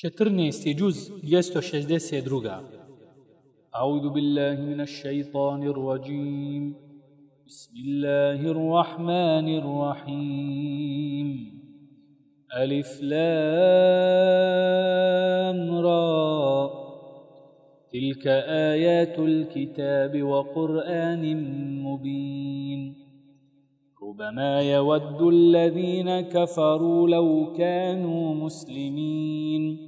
Četrnesti džuz, 262. أعوذ بالله من الشيطان الرجيم بسم الله الرحمن الرحيم ألف لام را تلك آيات الكتاب وقرآن مبين ربما يود الذين كفروا لو كانوا مسلمين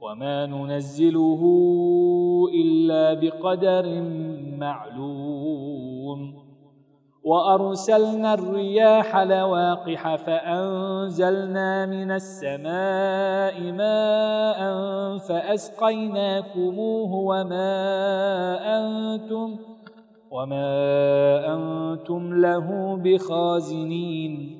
وما ننزله إلا بقدر معلوم. وأرسلنا الرياح لواقح فأنزلنا من السماء ماء فأسقيناكموه وما أنتم ۖ وما أنتم له بخازنين.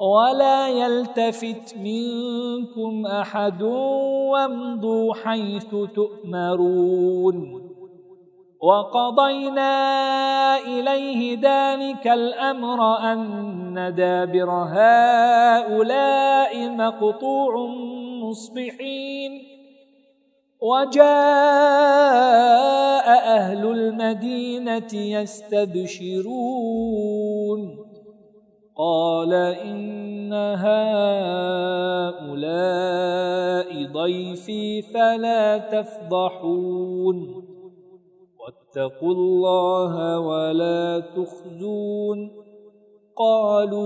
ولا يلتفت منكم أحد وامضوا حيث تؤمرون. وقضينا إليه ذلك الأمر أن دابر هؤلاء مقطوع مصبحين. وجاء أهل المدينة يستبشرون. قال إن هؤلاء ضيفي فلا تفضحون واتقوا الله ولا تخزون قالوا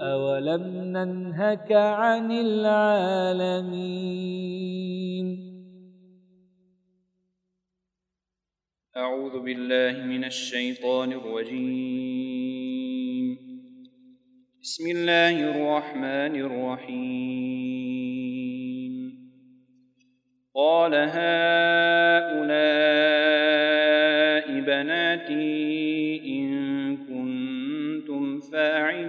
أولم ننهك عن العالمين أعوذ بالله من الشيطان الرجيم. بسم الله الرحمن الرحيم. قال هؤلاء بناتي إن كنتم فاعلين.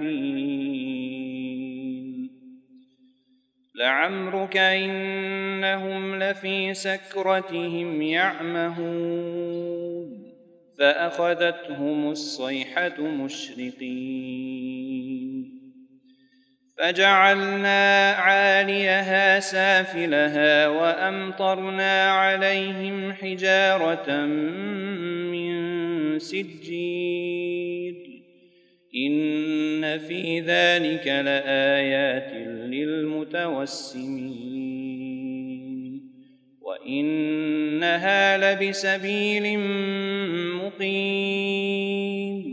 لعمرك إنهم لفي سكرتهم يعمهون. فأخذتهم الصيحة مشرقين. فجعلنا عاليها سافلها وأمطرنا عليهم حجارة من سجيل. إن في ذلك لآيات للمتوسمين. وإنها لبسبيل مقيم.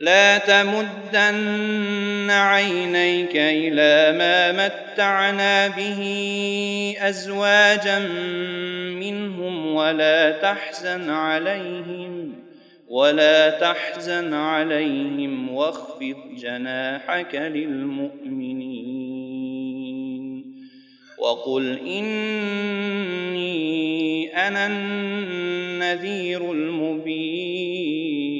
لا تمدن عينيك إلى ما متعنا به أزواجا منهم ولا تحزن عليهم ولا تحزن عليهم واخفض جناحك للمؤمنين. وقل إني أنا النذير المبين.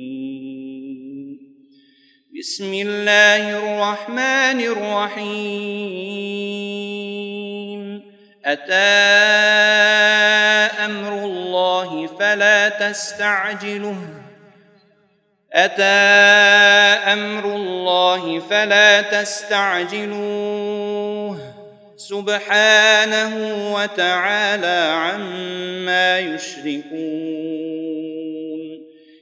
بسم الله الرحمن الرحيم. أتى أمر الله فلا تستعجله أتى أمر الله فلا تستعجلوه. سبحانه وتعالى عما يشركون.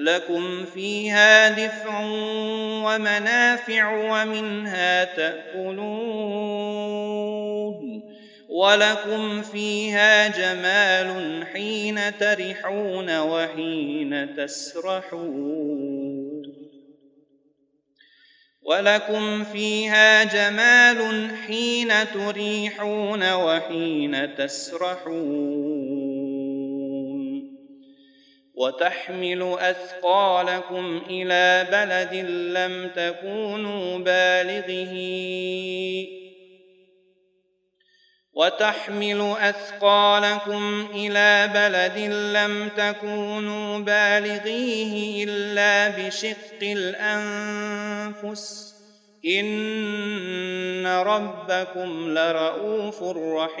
لكم فيها دفع ومنافع ومنها تأكلون ولكم فيها جمال حين ترحون وحين تسرحون ولكم فيها جمال حين تريحون وحين تسرحون وتحمل أثقالكم إلى بلد لم تكونوا بالغه. وتحمل أثقالكم إلى بلد لم تكونوا بالغيه إلا بشق الأنفس. إن ربكم لرؤوف رحيم.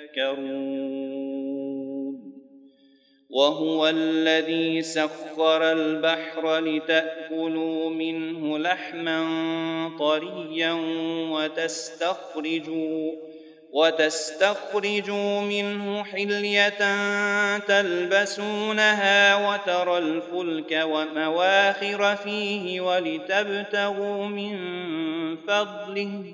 وهو الذي سخر البحر لتأكلوا منه لحما طريا وتستخرجوا وتستخرجوا منه حلية تلبسونها وترى الفلك ومواخر فيه ولتبتغوا من فضله.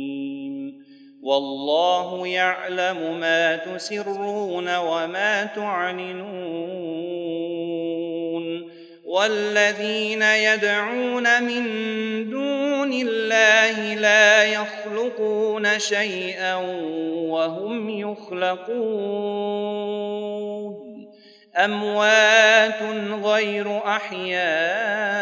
والله يعلم ما تسرون وما تعلنون والذين يدعون من دون الله لا يخلقون شيئا وهم يخلقون أموات غير أحياء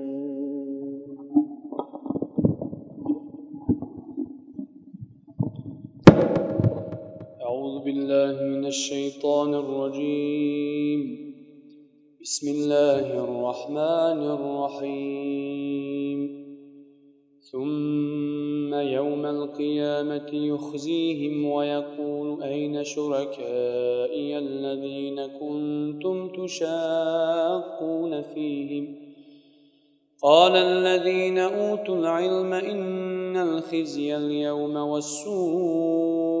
بالله من الشيطان الرجيم. بسم الله الرحمن الرحيم. ثم يوم القيامة يخزيهم ويقول أين شركائي الذين كنتم تشاقون فيهم؟ قال الذين أوتوا العلم إن الخزي اليوم والسوء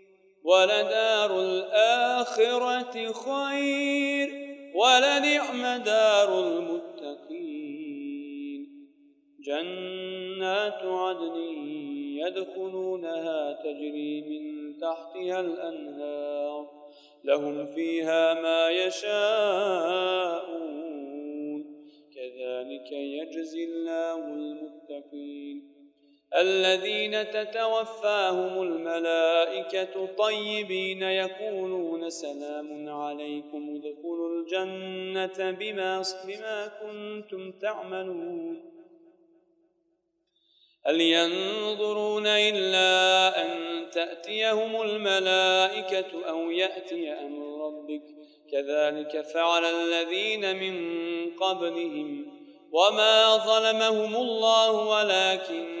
ولدار الآخرة خير ولنعم دار المتقين جنات عدن يدخلونها تجري من تحتها الأنهار لهم فيها ما يشاءون. كذلك يجزي الله الذين تتوفاهم الملائكة طيبين يقولون سلام عليكم ادخلوا الجنة بما, بما كنتم تعملون. هل ينظرون إلا أن تأتيهم الملائكة أو يأتي أمر ربك؟ كذلك فعل الذين من قبلهم. وما ظلمهم الله ولكن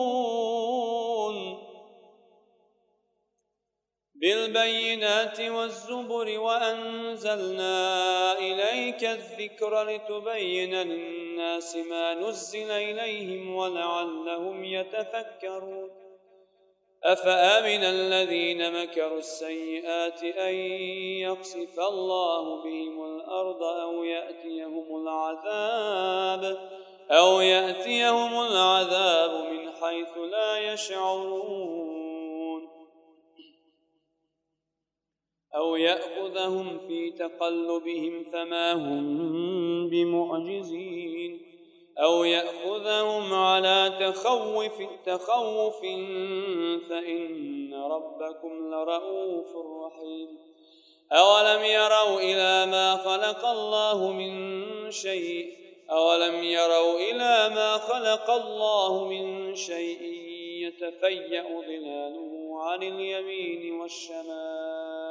بالبينات والزبر وأنزلنا إليك الذكر لتبين للناس ما نزل إليهم ولعلهم يتفكرون. أفأمن الذين مكروا السيئات أن يقصف الله بهم الأرض أو يأتيهم العذاب أو يأتيهم العذاب من حيث لا يشعرون؟ أو يأخذهم في تقلبهم فما هم بمعجزين أو يأخذهم على تخوف تخوف فإن ربكم لرؤوف رحيم. أولم يروا إلى ما خلق الله من شيء؟ أولم يروا إلى ما خلق الله من شيء يتفيأ ظلاله عن اليمين والشمال؟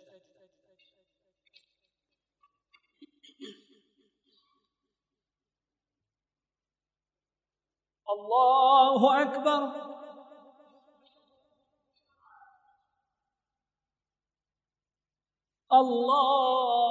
الله أكبر. الله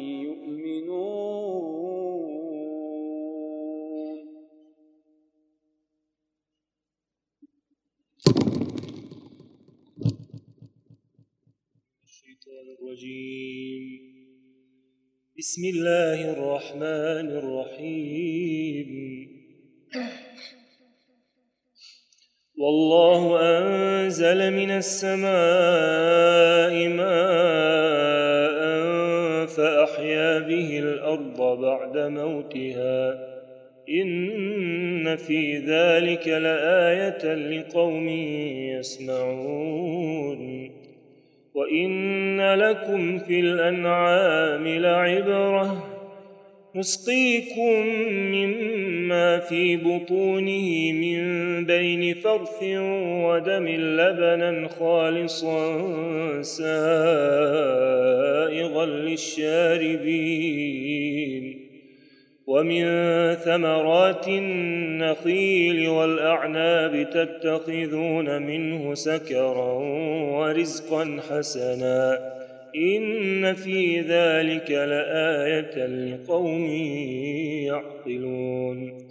الرجيم. بسم الله الرحمن الرحيم. والله أنزل من السماء ماء فأحيا به الأرض بعد موتها. إن في ذلك لآية لقوم يسمعون. وإن لكم في الأنعام لعبرة نسقيكم مما في بطونه من بين فرث ودم لبنا خالصا سائغا للشاربين ومن ثمرات النخيل والأعناب تتخذون منه سكرا ورزقا حسنا. إن في ذلك لآية لقوم يعقلون.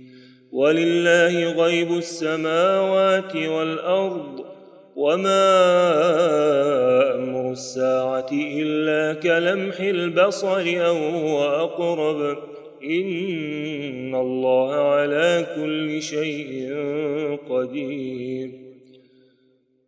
ولله غيب السماوات والأرض وما أمر الساعة إلا كلمح البصر أو هو أقرب. إن الله على كل شيء قدير.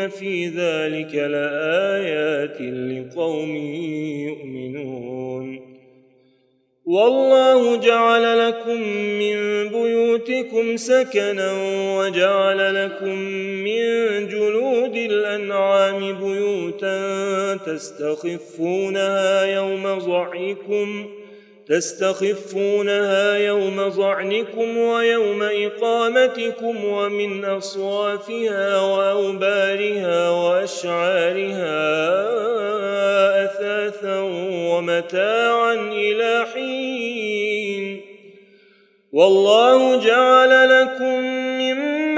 ان في ذلك لآيات لقوم يؤمنون. والله جعل لكم من بيوتكم سكنا وجعل لكم من جلود الأنعام بيوتا تستخفونها يوم ظعيكم تستخفونها يوم ظعنكم ويوم إقامتكم ومن أصوافها وأوبارها وأشعارها أثاثا ومتاعا إلى حين. والله جعل لكم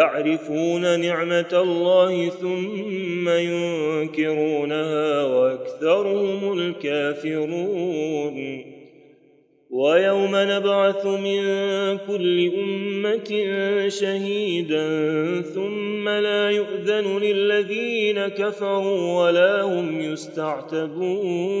يعرفون نعمة الله ثم ينكرونها وأكثرهم الكافرون. ويوم نبعث من كل أمة شهيدا ثم لا يؤذن للذين كفروا ولا هم يستعتبون.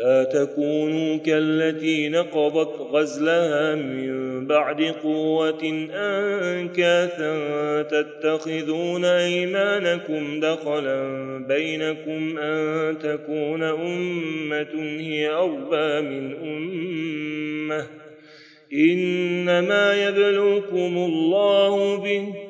ولا تكونوا كالتي نقضت غزلها من بعد قوة أنكاثا تتخذون أيمانكم دخلا بينكم أن تكون أمة هي أربى من أمة. إنما يبلوكم الله به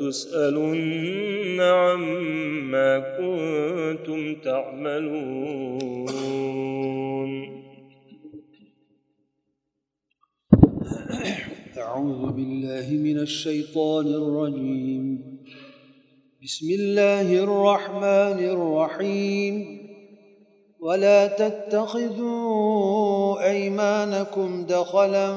ولتسألن عما كنتم تعملون أعوذ بالله من الشيطان الرجيم. بسم الله الرحمن الرحيم. ولا تتخذوا أيمانكم دخلا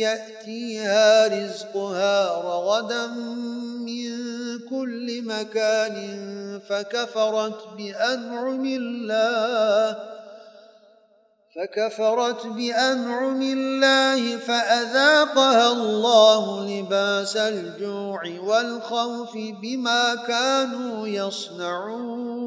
يأتيها رزقها رغدا من كل مكان فكفرت بأنعم الله فكفرت بأنعم الله فأذاقها الله لباس الجوع والخوف بما كانوا يصنعون.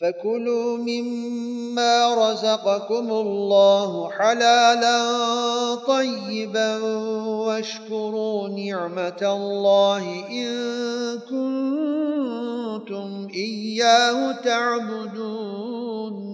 فكلوا مما رزقكم الله حلالا طيبا واشكروا نعمة الله إن كنتم إياه تعبدون.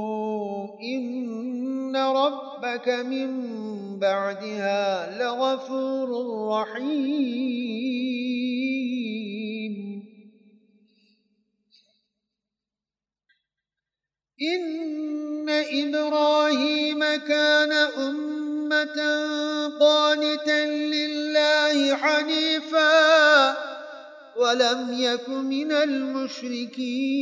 إن ربك من بعدها لغفور رحيم إن إبراهيم كان أمة قانتا لله حنيفا ولم يك من المشركين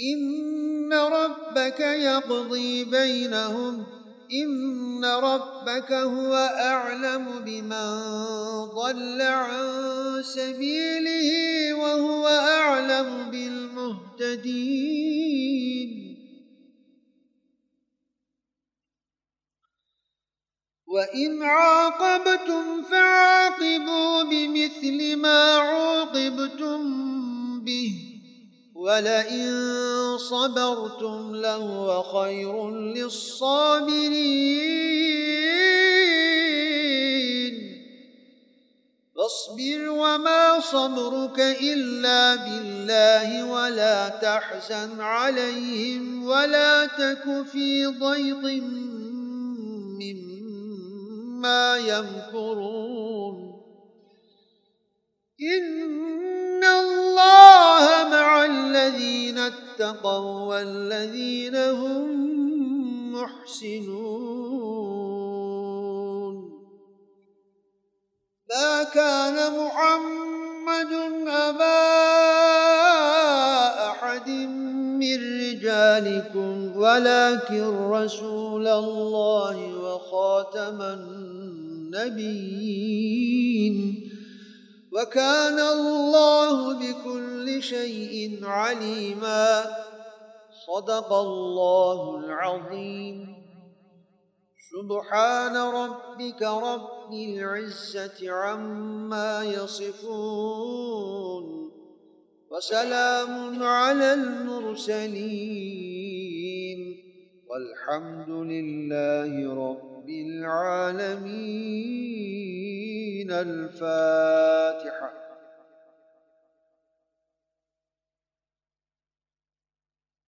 إن ربك يقضي بينهم إن ربك هو أعلم بمن ضل عن سبيله وهو أعلم بالمهتدين وإن عاقبتم فعاقبوا بمثل ما عوقبتم به ولئن صبرتم لهو خير للصابرين فاصبر وما صبرك إلا بالله ولا تحزن عليهم ولا تك في ضيق مما يمكرون إن الله مع الذين اتقوا والذين هم محسنون ما كان محمد أبا أحد من رجالكم ولكن رسول الله وخاتم النبيين وكان الله بكل شيء عليما. صدق الله العظيم. سبحان ربك رب العزة عما يصفون. وسلام على المرسلين. والحمد لله رب العالمين الفاتحة.